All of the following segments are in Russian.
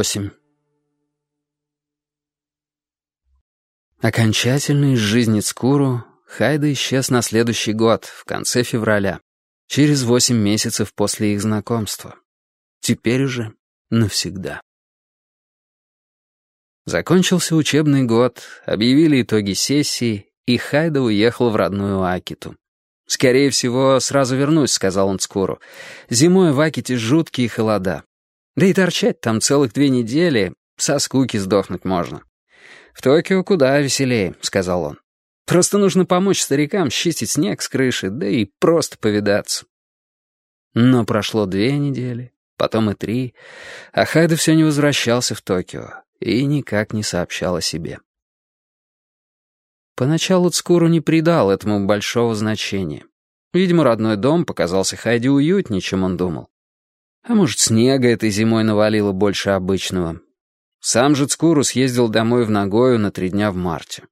8. Окончательно из жизни Цкуру Хайда исчез на следующий год, в конце февраля, через восемь месяцев после их знакомства. Теперь уже навсегда. Закончился учебный год, объявили итоги сессии, и Хайда уехал в родную Акиту. «Скорее всего, сразу вернусь», — сказал он Цкуру. «Зимой в Аките жуткие холода. Да и торчать там целых две недели, со скуки сдохнуть можно. «В Токио куда веселее», — сказал он. «Просто нужно помочь старикам счистить снег с крыши, да и просто повидаться». Но прошло две недели, потом и три, а Хайда все не возвращался в Токио и никак не сообщал о себе. Поначалу Цкуру не придал этому большого значения. Видимо, родной дом показался Хайде уютнее, чем он думал. А может, снега этой зимой навалило больше обычного. Сам же Цкуру съездил домой в Нагою на три дня в марте.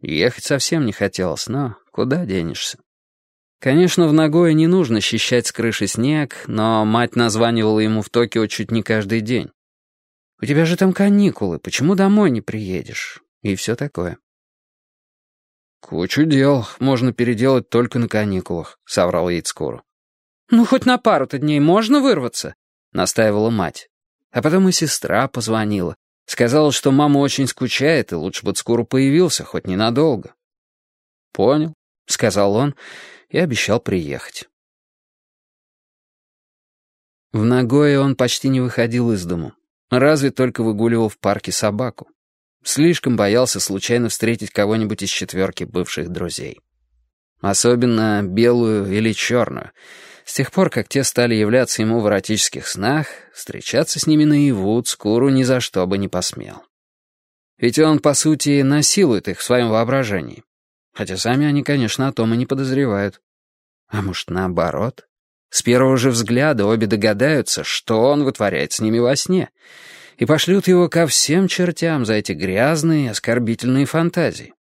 Ехать совсем не хотелось, но куда денешься? Конечно, в Нагое не нужно счищать с крыши снег, но мать названивала ему в Токио чуть не каждый день. «У тебя же там каникулы, почему домой не приедешь?» И все такое. «Кучу дел можно переделать только на каникулах», — соврал ей Цкуру. «Ну, хоть на пару-то дней можно вырваться?» — настаивала мать. А потом и сестра позвонила. Сказала, что мама очень скучает, и лучше бы скоро появился, хоть ненадолго. «Понял», — сказал он, и обещал приехать. В Нагое он почти не выходил из дому, разве только выгуливал в парке собаку. Слишком боялся случайно встретить кого-нибудь из четверки бывших друзей. Особенно белую или черную — с тех пор, как те стали являться ему в эротических снах, встречаться с ними наяву Цкуру ни за что бы не посмел. Ведь он, по сути, насилует их в своем воображении. Хотя сами они, конечно, о том и не подозревают. А может, наоборот? С первого же взгляда обе догадаются, что он вытворяет с ними во сне, и пошлют его ко всем чертям за эти грязные, оскорбительные фантазии.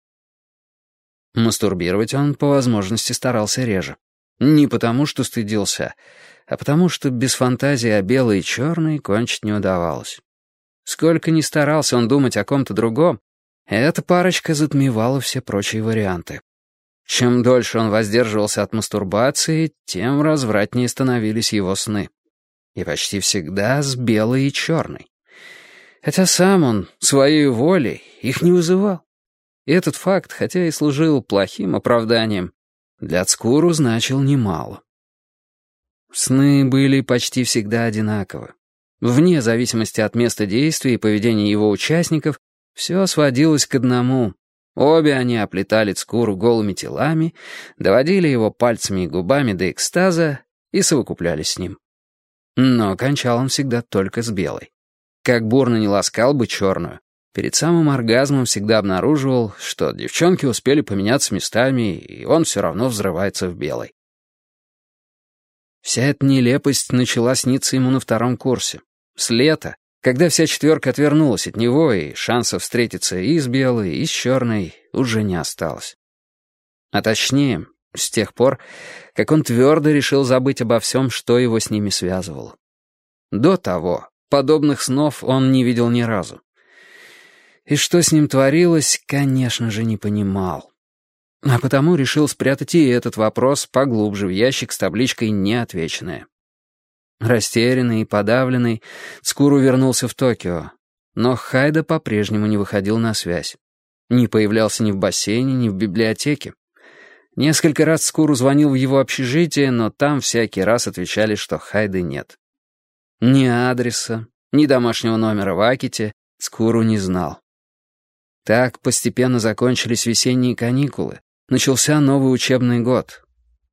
Мастурбировать он, по возможности, старался реже. Не потому, что стыдился, а потому, что без фантазии о белой и черной кончить не удавалось. Сколько ни старался он думать о ком-то другом, эта парочка затмевала все прочие варианты. Чем дольше он воздерживался от мастурбации, тем развратнее становились его сны. И почти всегда с белой и черной. Хотя сам он, своей волей, их не вызывал. И этот факт, хотя и служил плохим оправданием, для Цкуру значил немало. Сны были почти всегда одинаковы. Вне зависимости от места действия и поведения его участников, все сводилось к одному. Обе они оплетали Цкуру голыми телами, доводили его пальцами и губами до экстаза и совокуплялись с ним. Но кончал он всегда только с белой. Как бурно не ласкал бы черную, Перед самым оргазмом всегда обнаруживал, что девчонки успели поменяться местами, и он все равно взрывается в белой. Вся эта нелепость начала сниться ему на втором курсе. С лета, когда вся четверка отвернулась от него, и шансов встретиться и с белой, и с черной уже не осталось. А точнее, с тех пор, как он твердо решил забыть обо всем, что его с ними связывало. До того подобных снов он не видел ни разу. И что с ним творилось, конечно же, не понимал. А потому решил спрятать и этот вопрос поглубже в ящик с табличкой «Неотвеченное». Растерянный и подавленный, Цкуру вернулся в Токио, но Хайда по-прежнему не выходил на связь. Не появлялся ни в бассейне, ни в библиотеке. Несколько раз Скуру звонил в его общежитие, но там всякий раз отвечали, что Хайды нет. Ни адреса, ни домашнего номера в Аките Скуру не знал. Так постепенно закончились весенние каникулы. Начался новый учебный год.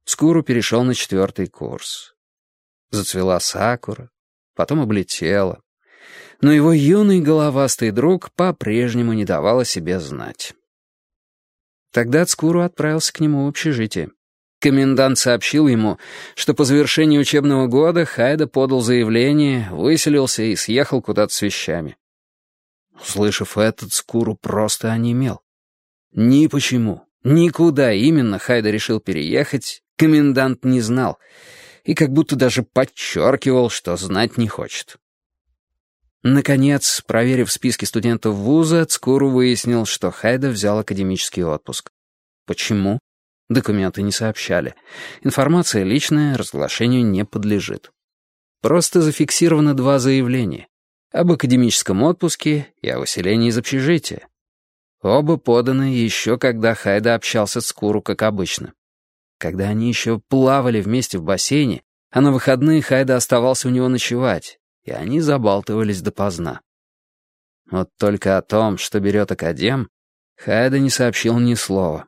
Скуру перешел на четвертый курс. Зацвела сакура, потом облетела. Но его юный головастый друг по-прежнему не давал о себе знать. Тогда Цкуру отправился к нему в общежитие. Комендант сообщил ему, что по завершении учебного года Хайда подал заявление, выселился и съехал куда-то с вещами. Услышав этот, Скуру просто онемел. Ни почему, никуда именно Хайда решил переехать, комендант не знал, и как будто даже подчеркивал, что знать не хочет. Наконец, проверив списки студентов вуза, Цкуру выяснил, что Хайда взял академический отпуск. Почему? Документы не сообщали. Информация личная, разглашению не подлежит. Просто зафиксировано два заявления. Об академическом отпуске и о выселении из общежития. Оба поданы еще когда Хайда общался с Куру, как обычно. Когда они еще плавали вместе в бассейне, а на выходные Хайда оставался у него ночевать, и они забалтывались допоздна. Вот только о том, что берет академ, Хайда не сообщил ни слова.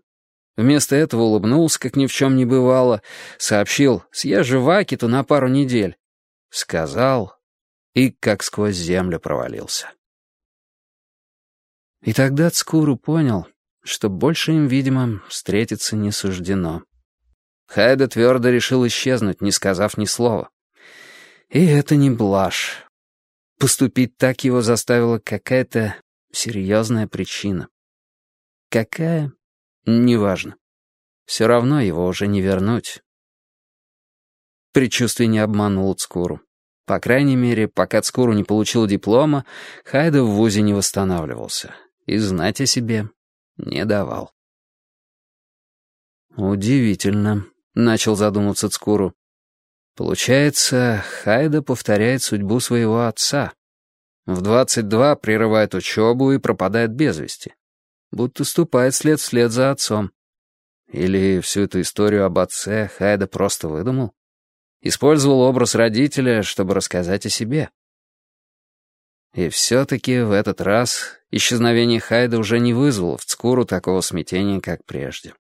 Вместо этого улыбнулся, как ни в чем не бывало, сообщил «Съезжу в Акиту на пару недель». Сказал и как сквозь землю провалился. И тогда Цкуру понял, что больше им, видимо, встретиться не суждено. Хайда твердо решил исчезнуть, не сказав ни слова. И это не блажь. Поступить так его заставила какая-то серьезная причина. Какая? Неважно. Все равно его уже не вернуть. Предчувствие не обмануло Цкуру. По крайней мере, пока Цкуру не получил диплома, Хайда в ВУЗе не восстанавливался. И знать о себе не давал. «Удивительно», — начал задумываться Цкуру. Получается, Хайда повторяет судьбу своего отца. В 22 прерывает учебу и пропадает без вести. Будто ступает след вслед за отцом. Или всю эту историю об отце Хайда просто выдумал? Использовал образ родителя, чтобы рассказать о себе. И все-таки в этот раз исчезновение Хайда уже не вызвало в Цкуру такого смятения, как прежде.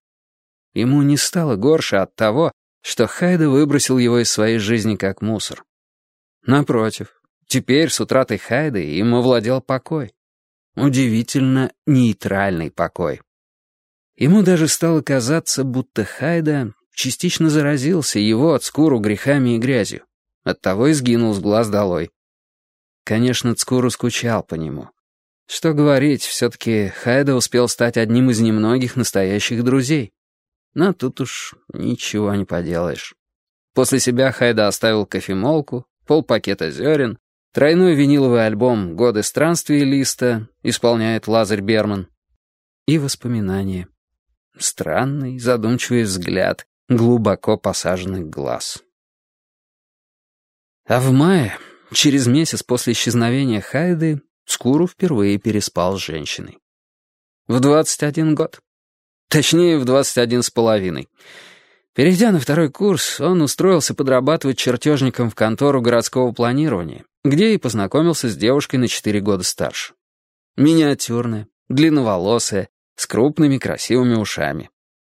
Ему не стало горше от того, что Хайда выбросил его из своей жизни как мусор. Напротив, теперь с утратой Хайды им овладел покой. Удивительно нейтральный покой. Ему даже стало казаться, будто Хайда частично заразился его от Цкуру грехами и грязью. Оттого и сгинул с глаз долой. Конечно, Цкуру скучал по нему. Что говорить, все-таки Хайда успел стать одним из немногих настоящих друзей. Но тут уж ничего не поделаешь. После себя Хайда оставил кофемолку, полпакета зерен, тройной виниловый альбом «Годы странствий» Листа исполняет Лазарь Берман. И воспоминания. Странный, задумчивый взгляд, глубоко посаженных глаз. А в мае, через месяц после исчезновения Хайды, Скуру впервые переспал с женщиной. В 21 год. Точнее, в 21 с половиной. Перейдя на второй курс, он устроился подрабатывать чертежником в контору городского планирования, где и познакомился с девушкой на 4 года старше. Миниатюрная, длинноволосая, с крупными красивыми ушами.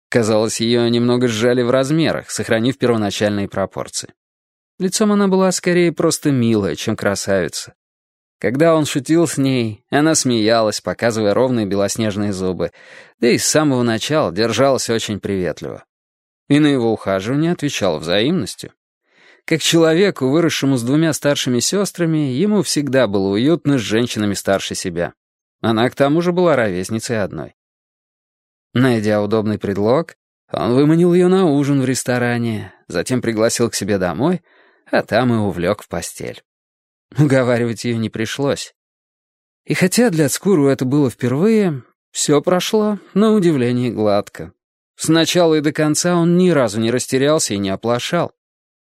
Казалось, ее немного сжали в размерах, сохранив первоначальные пропорции. Лицом она была скорее просто милая, чем красавица. Когда он шутил с ней, она смеялась, показывая ровные белоснежные зубы, да и с самого начала держалась очень приветливо. И на его ухаживание отвечала взаимностью. Как человеку, выросшему с двумя старшими сестрами, ему всегда было уютно с женщинами старше себя. Она к тому же была ровесницей одной. Найдя удобный предлог, он выманил ее на ужин в ресторане, затем пригласил к себе домой, а там и увлек в постель. Уговаривать ее не пришлось. И хотя для Цкуру это было впервые, все прошло, на удивление, гладко. Сначала и до конца он ни разу не растерялся и не оплошал.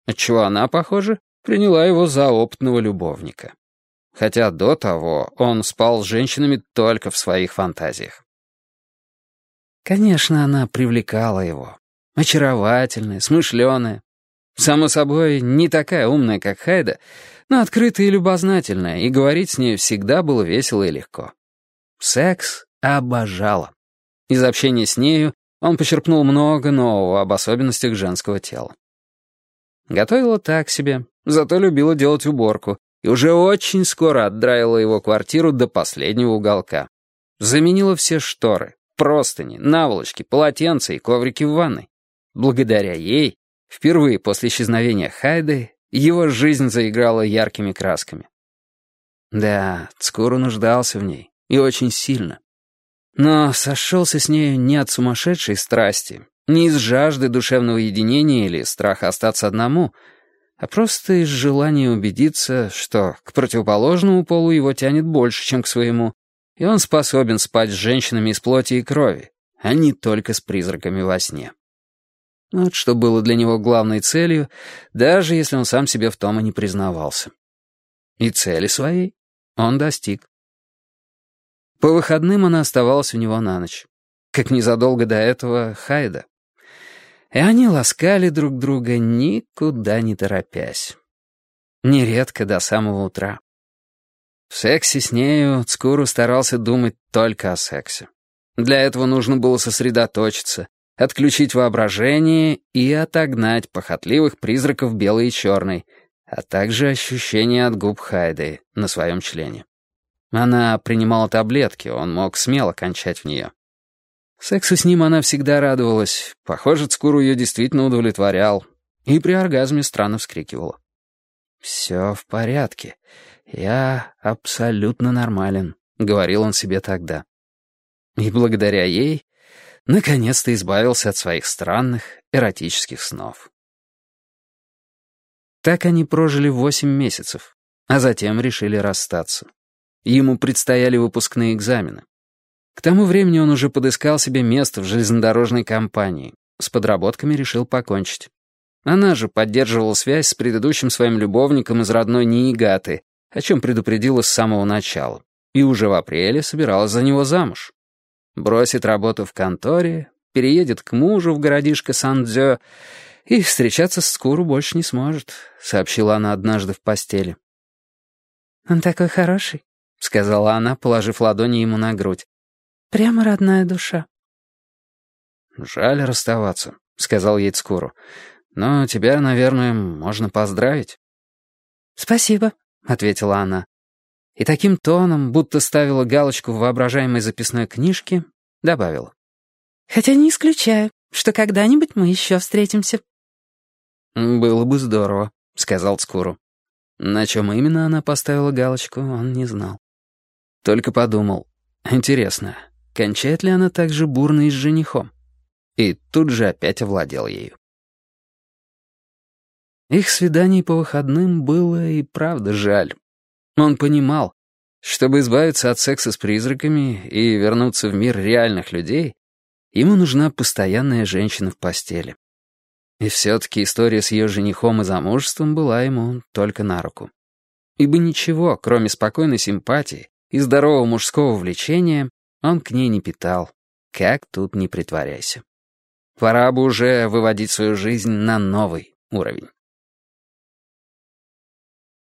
Отчего она, похоже, приняла его за опытного любовника. Хотя до того он спал с женщинами только в своих фантазиях. Конечно, она привлекала его. Очаровательная, смышленая. Само собой, не такая умная, как Хайда, но открытая и любознательная, и говорить с ней всегда было весело и легко. Секс обожала. Из общения с нею он почерпнул много нового об особенностях женского тела. Готовила так себе, зато любила делать уборку, и уже очень скоро отдраила его квартиру до последнего уголка. Заменила все шторы, простыни, наволочки, полотенца и коврики в ванной. Благодаря ей, впервые после исчезновения Хайды, его жизнь заиграла яркими красками. Да, Цкуру нуждался в ней, и очень сильно. Но сошелся с нею не от сумасшедшей страсти, не из жажды душевного единения или страха остаться одному, а просто из желания убедиться, что к противоположному полу его тянет больше, чем к своему, и он способен спать с женщинами из плоти и крови, а не только с призраками во сне. Вот что было для него главной целью, даже если он сам себе в том и не признавался. И цели своей он достиг. По выходным она оставалась у него на ночь. Как незадолго до этого Хайда. И они ласкали друг друга, никуда не торопясь. Нередко до самого утра. В сексе с нею Цкуру старался думать только о сексе. Для этого нужно было сосредоточиться, отключить воображение и отогнать похотливых призраков белой и черной, а также ощущение от губ Хайды на своем члене. Она принимала таблетки, он мог смело кончать в нее. Сексу с ним она всегда радовалась, похоже, Цкуру ее действительно удовлетворял, и при оргазме странно вскрикивала. «Все в порядке, я абсолютно нормален», — говорил он себе тогда. И благодаря ей наконец-то избавился от своих странных эротических снов. Так они прожили восемь месяцев, а затем решили расстаться. Ему предстояли выпускные экзамены. К тому времени он уже подыскал себе место в железнодорожной компании. С подработками решил покончить. Она же поддерживала связь с предыдущим своим любовником из родной Ниигаты, о чем предупредила с самого начала, и уже в апреле собиралась за него замуж. Бросит работу в конторе, переедет к мужу в городишко Сан-Дзё и встречаться с Скуру больше не сможет», — сообщила она однажды в постели. «Он такой хороший», — сказала она, положив ладони ему на грудь. «Прямо родная душа». «Жаль расставаться», — сказал ей Цкуру. «Но тебя, наверное, можно поздравить». «Спасибо», — ответила она и таким тоном, будто ставила галочку в воображаемой записной книжке, добавила. «Хотя не исключаю, что когда-нибудь мы еще встретимся». «Было бы здорово», — сказал Цкуру. На чем именно она поставила галочку, он не знал. Только подумал, интересно, кончает ли она так же бурно и с женихом? И тут же опять овладел ею. Их свиданий по выходным было и правда жаль. Он понимал, чтобы избавиться от секса с призраками и вернуться в мир реальных людей, ему нужна постоянная женщина в постели. И все-таки история с ее женихом и замужеством была ему только на руку. Ибо ничего, кроме спокойной симпатии и здорового мужского влечения, он к ней не питал. Как тут не притворяйся. Пора бы уже выводить свою жизнь на новый уровень.